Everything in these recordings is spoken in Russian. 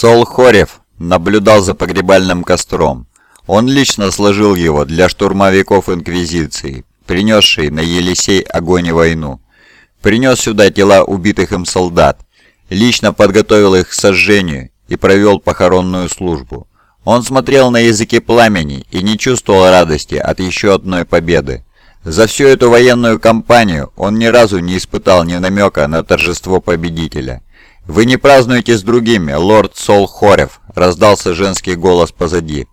Сол Хорев наблюдал за погребальным костром. Он лично сложил его для штурмовиков Инквизиции, принесшей на Елисей огонь и войну. Принес сюда тела убитых им солдат, лично подготовил их к сожжению и провел похоронную службу. Он смотрел на языки пламени и не чувствовал радости от еще одной победы. За всю эту военную кампанию он ни разу не испытал ни намека на торжество победителя. «Вы не празднуете с другими, лорд Сол Хорев», — раздался женский голос позади.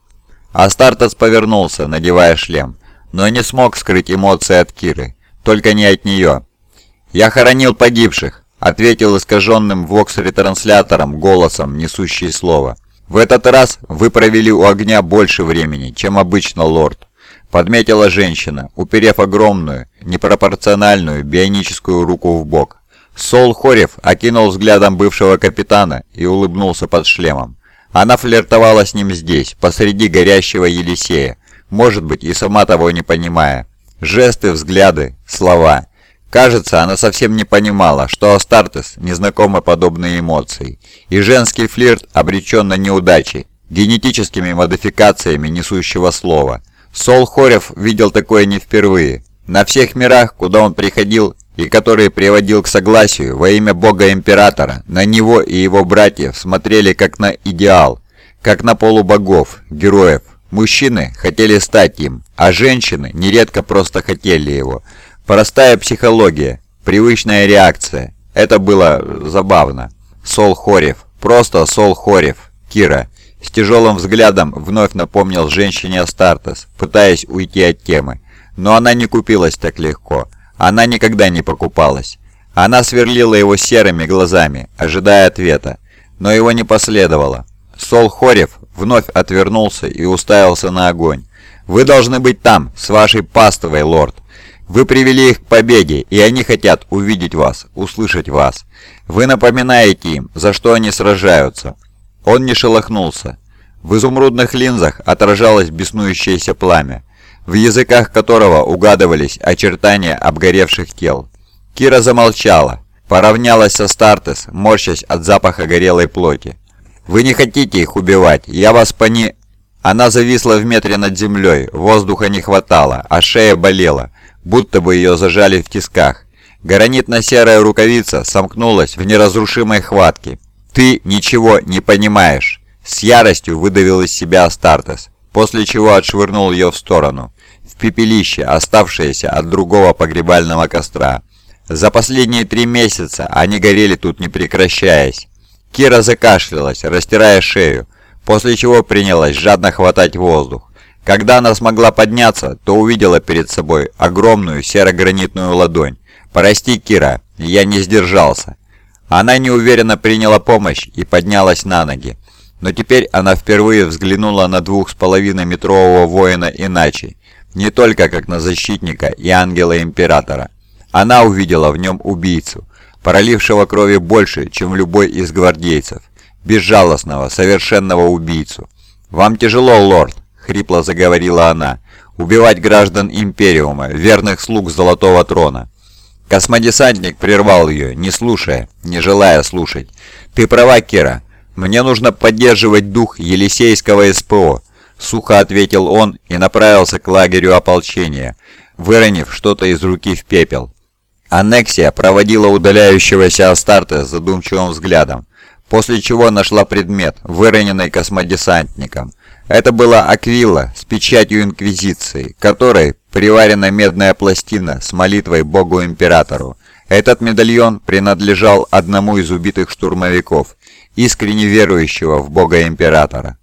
Астартес повернулся, надевая шлем, но не смог скрыть эмоции от Киры, только не от нее. «Я хоронил погибших», — ответил искаженным вокс-ретранслятором голосом, несущий слово. «В этот раз вы провели у огня больше времени, чем обычно, лорд», — подметила женщина, уперев огромную, непропорциональную бионическую руку в бок. Сол Хорев окинул взглядом бывшего капитана и улыбнулся под шлемом. Она флиртовала с ним здесь, посреди горящего Елисея, может быть, и сама того не понимая. Жесты, взгляды, слова. Кажется, она совсем не понимала, что Астартес незнакомы подобные эмоции, и женский флирт обречен на неудачи, генетическими модификациями несущего слова. Сол Хорев видел такое не впервые. На всех мирах, куда он приходил, и который приводил к согласию во имя Бога-Императора, на него и его братьев смотрели как на идеал, как на полубогов, героев. Мужчины хотели стать им, а женщины нередко просто хотели его. Простая психология, привычная реакция. Это было забавно. Сол Хорев, просто Сол Хорев, Кира. С тяжелым взглядом вновь напомнил женщине Астартес, пытаясь уйти от темы. Но она не купилась так легко. Она никогда не покупалась. Она сверлила его серыми глазами, ожидая ответа, но его не последовало. Сол Хорев вновь отвернулся и уставился на огонь. «Вы должны быть там, с вашей пастовой, лорд. Вы привели их к победе, и они хотят увидеть вас, услышать вас. Вы напоминаете им, за что они сражаются». Он не шелохнулся. В изумрудных линзах отражалось беснующееся пламя в языках которого угадывались очертания обгоревших тел. Кира замолчала, поравнялась со Стартес, морщась от запаха горелой плоти. «Вы не хотите их убивать, я вас пони...» Она зависла в метре над землей, воздуха не хватало, а шея болела, будто бы ее зажали в тисках. Гранитно-серая рукавица сомкнулась в неразрушимой хватке. «Ты ничего не понимаешь!» С яростью выдавил из себя Астартес, после чего отшвырнул ее в сторону пепелище, оставшееся от другого погребального костра. За последние три месяца они горели тут не прекращаясь. Кира закашлялась, растирая шею, после чего принялась жадно хватать воздух. Когда она смогла подняться, то увидела перед собой огромную серо-гранитную ладонь. «Прости, Кира, я не сдержался». Она неуверенно приняла помощь и поднялась на ноги. Но теперь она впервые взглянула на двух с половиной метрового воина иначе не только как на защитника и ангела Императора. Она увидела в нем убийцу, пролившего крови больше, чем любой из гвардейцев, безжалостного, совершенного убийцу. «Вам тяжело, лорд», — хрипло заговорила она, — «убивать граждан Империума, верных слуг Золотого Трона». Космодесантник прервал ее, не слушая, не желая слушать. «Ты права, Кира. Мне нужно поддерживать дух Елисейского СПО. Сухо ответил он и направился к лагерю ополчения, выронив что-то из руки в пепел. Аннексия проводила удаляющегося Астарта задумчивым взглядом, после чего нашла предмет, выроненный космодесантником. Это была аквилла с печатью Инквизиции, которой приварена медная пластина с молитвой Богу-Императору. Этот медальон принадлежал одному из убитых штурмовиков, искренне верующего в Бога-Императора.